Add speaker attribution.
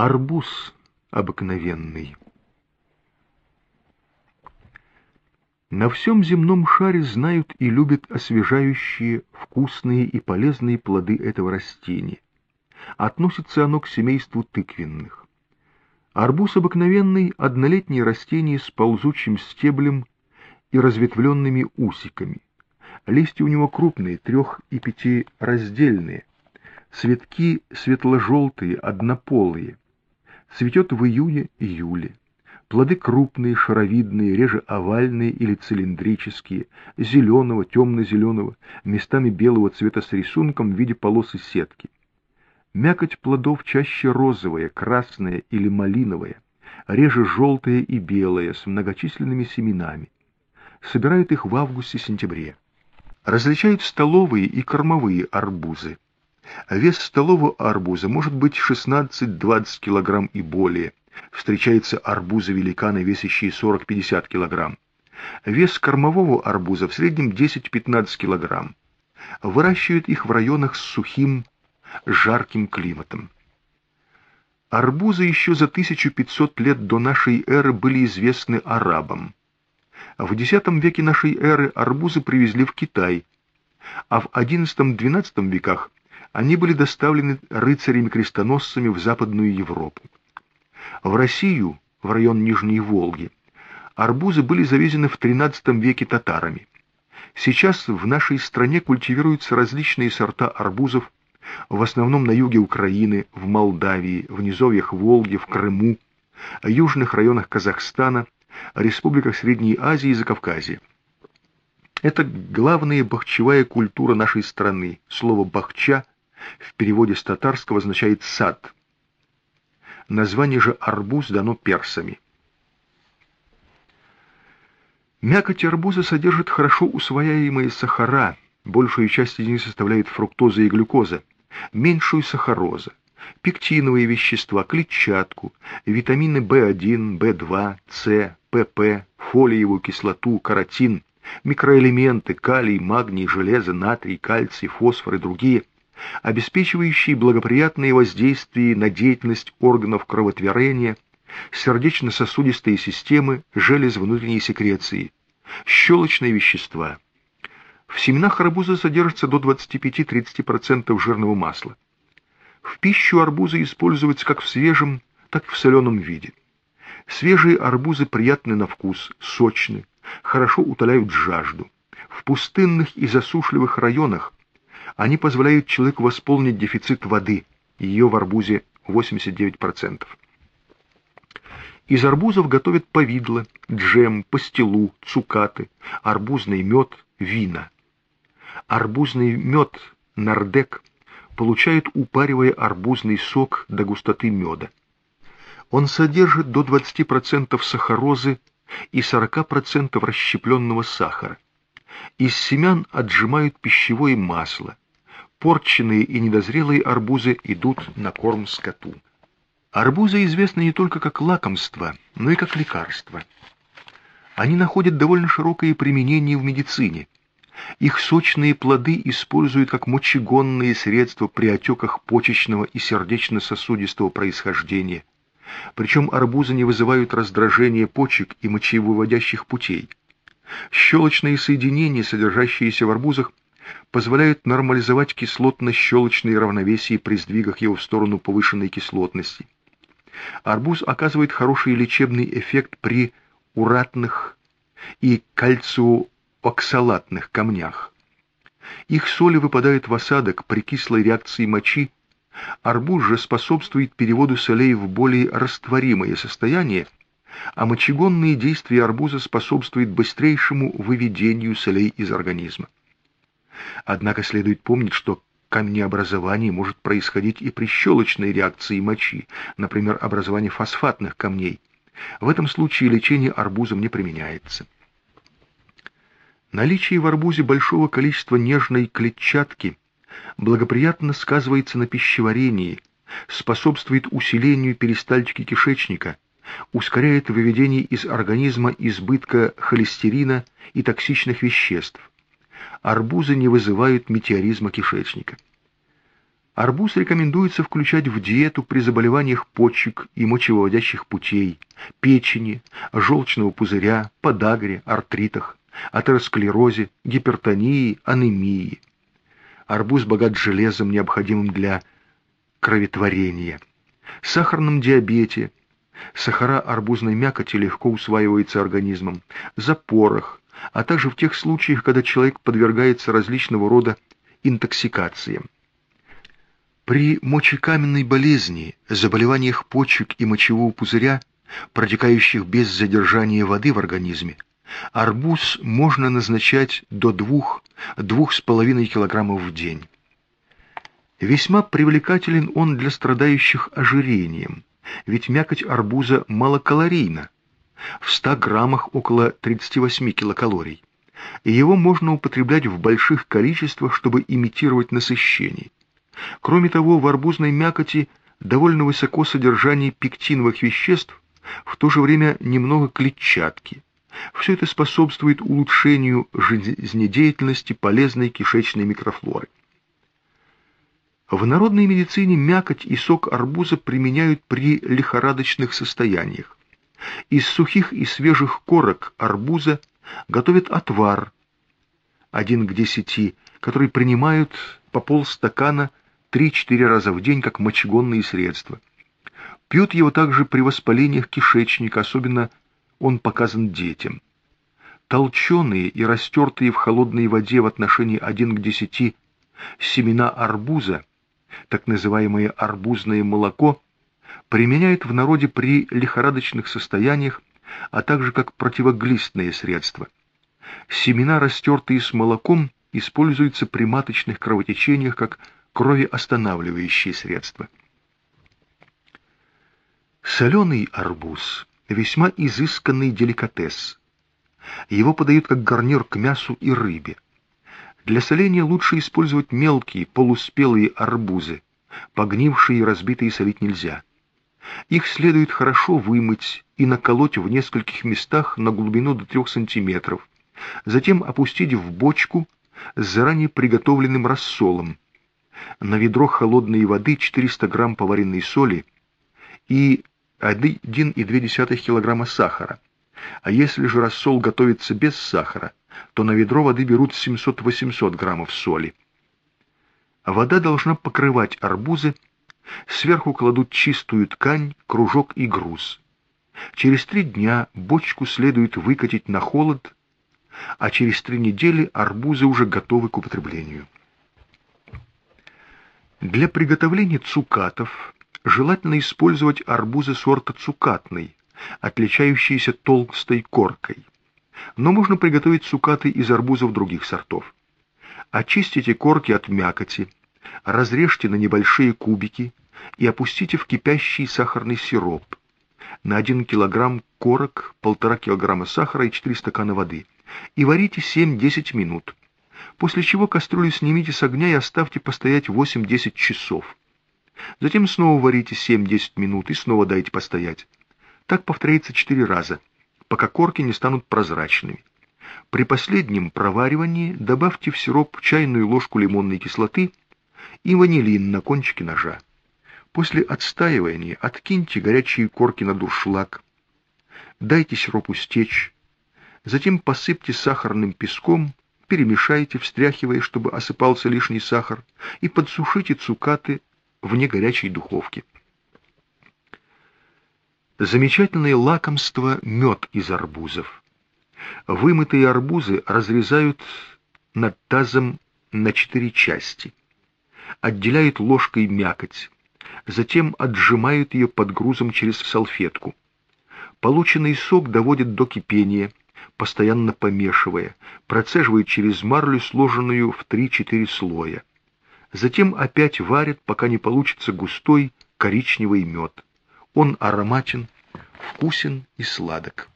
Speaker 1: Арбуз обыкновенный. На всем земном шаре знают и любят освежающие, вкусные и полезные плоды этого растения. Относится оно к семейству тыквенных. Арбуз обыкновенный – однолетнее растение с ползучим стеблем и разветвленными усиками. Листья у него крупные, трех- и пятираздельные. Цветки светло-желтые, однополые. Цветет в июне-июле. Плоды крупные, шаровидные, реже овальные или цилиндрические, зеленого, темно-зеленого, местами белого цвета с рисунком в виде полосы сетки. Мякоть плодов чаще розовая, красная или малиновая, реже желтая и белая, с многочисленными семенами. Собирают их в августе-сентябре. Различают столовые и кормовые арбузы. Вес столового арбуза может быть 16-20 кг и более, встречаются арбузы-великаны, весящие 40-50 кг. Вес кормового арбуза в среднем 10-15 кг. Выращивают их в районах с сухим, жарким климатом. Арбузы еще за 1500 лет до нашей эры были известны арабам. В X веке нашей эры арбузы привезли в Китай, а в XI-XII веках они были доставлены рыцарями-крестоносцами в Западную Европу. В Россию, в район Нижней Волги, арбузы были завезены в XIII веке татарами. Сейчас в нашей стране культивируются различные сорта арбузов, в основном на юге Украины, в Молдавии, в низовьях Волги, в Крыму, южных районах Казахстана, республиках Средней Азии и Закавказья. Это главная бахчевая культура нашей страны. Слово «бахча» в переводе с татарского означает «сад», Название же арбуз дано персами. Мякоть арбуза содержит хорошо усвояемые сахара, большую часть из них составляет фруктоза и глюкоза, меньшую сахароза, пектиновые вещества, клетчатку, витамины В1, В2, С, ПП, фолиевую кислоту, каротин, микроэлементы, калий, магний, железо, натрий, кальций, фосфор и другие – обеспечивающие благоприятные воздействия на деятельность органов кроветворения, сердечно-сосудистые системы, желез внутренней секреции, щелочные вещества. В семенах арбуза содержится до 25-30% жирного масла. В пищу арбузы используются как в свежем, так и в соленом виде. Свежие арбузы приятны на вкус, сочны, хорошо утоляют жажду. В пустынных и засушливых районах они позволяют человеку восполнить дефицит воды, ее в арбузе 89%. Из арбузов готовят повидло, джем, пастилу, цукаты, арбузный мед, вина. Арбузный мед, нардек, получают, упаривая арбузный сок до густоты меда. Он содержит до 20% сахарозы и 40% расщепленного сахара. Из семян отжимают пищевое масло, порченные и недозрелые арбузы идут на корм скоту. Арбузы известны не только как лакомство, но и как лекарство. Они находят довольно широкое применение в медицине. Их сочные плоды используют как мочегонные средства при отеках почечного и сердечно-сосудистого происхождения. Причем арбузы не вызывают раздражения почек и мочевыводящих путей. Щелочные соединения, содержащиеся в арбузах, позволяют нормализовать кислотно-щелочные равновесие при сдвигах его в сторону повышенной кислотности. Арбуз оказывает хороший лечебный эффект при уратных и кальциооксалатных камнях. Их соли выпадают в осадок при кислой реакции мочи, арбуз же способствует переводу солей в более растворимое состояние, а мочегонные действия арбуза способствуют быстрейшему выведению солей из организма. Однако следует помнить, что камнеобразование может происходить и при щелочной реакции мочи, например, образование фосфатных камней. В этом случае лечение арбузом не применяется. Наличие в арбузе большого количества нежной клетчатки благоприятно сказывается на пищеварении, способствует усилению перистальтики кишечника, ускоряет выведение из организма избытка холестерина и токсичных веществ, арбузы не вызывают метеоризма кишечника. Арбуз рекомендуется включать в диету при заболеваниях почек и мочевыводящих путей, печени, желчного пузыря, подагре, артритах, атеросклерозе, гипертонии, анемии. Арбуз богат железом, необходимым для кроветворения. Сахарном диабете, сахара арбузной мякоти легко усваивается организмом, запорах, а также в тех случаях, когда человек подвергается различного рода интоксикациям. При мочекаменной болезни, заболеваниях почек и мочевого пузыря, протекающих без задержания воды в организме, арбуз можно назначать до 2-2,5 кг в день. Весьма привлекателен он для страдающих ожирением, ведь мякоть арбуза малокалорийна, в 100 граммах около 38 килокалорий, его можно употреблять в больших количествах, чтобы имитировать насыщение. Кроме того, в арбузной мякоти довольно высоко содержание пектиновых веществ, в то же время немного клетчатки. Все это способствует улучшению жизнедеятельности полезной кишечной микрофлоры. В народной медицине мякоть и сок арбуза применяют при лихорадочных состояниях. Из сухих и свежих корок арбуза готовят отвар, один к десяти, который принимают по полстакана 3-4 раза в день как мочегонные средства. Пьют его также при воспалениях кишечника, особенно он показан детям. Толченые и растертые в холодной воде в отношении 1 к 10 семена арбуза, так называемое арбузное молоко, применяют в народе при лихорадочных состояниях, а также как противоглистное средство. Семена, растертые с молоком, используются при маточных кровотечениях как кровоостанавливающие средства. Соленый арбуз – весьма изысканный деликатес. Его подают как гарнир к мясу и рыбе. Для соления лучше использовать мелкие, полуспелые арбузы. Погнившие и разбитые солить нельзя. Их следует хорошо вымыть и наколоть в нескольких местах на глубину до 3 см. Затем опустить в бочку с заранее приготовленным рассолом, на ведро холодной воды 400 грамм поваренной соли и 1,2 килограмма сахара. А если же рассол готовится без сахара, то на ведро воды берут 700-800 граммов соли. Вода должна покрывать арбузы, сверху кладут чистую ткань, кружок и груз. Через три дня бочку следует выкатить на холод, а через три недели арбузы уже готовы к употреблению. Для приготовления цукатов желательно использовать арбузы сорта цукатный, отличающиеся толстой коркой. Но можно приготовить цукаты из арбузов других сортов. Очистите корки от мякоти, разрежьте на небольшие кубики и опустите в кипящий сахарный сироп. На 1 кг корок, 1,5 кг сахара и 4 стакана воды. И варите 7-10 минут после чего кастрюлю снимите с огня и оставьте постоять 8-10 часов. Затем снова варите 7-10 минут и снова дайте постоять. Так повторяется 4 раза, пока корки не станут прозрачными. При последнем проваривании добавьте в сироп чайную ложку лимонной кислоты и ванилин на кончике ножа. После отстаивания откиньте горячие корки на дуршлаг, дайте сиропу стечь, затем посыпьте сахарным песком перемешайте, встряхивая, чтобы осыпался лишний сахар, и подсушите цукаты в негорячей духовке. Замечательное лакомство – мед из арбузов. Вымытые арбузы разрезают над тазом на четыре части. Отделяют ложкой мякоть, затем отжимают ее под грузом через салфетку. Полученный сок доводят до кипения – постоянно помешивая, процеживает через марлю, сложенную в 3-4 слоя. Затем опять варят, пока не получится густой коричневый мед. Он ароматен, вкусен и сладок.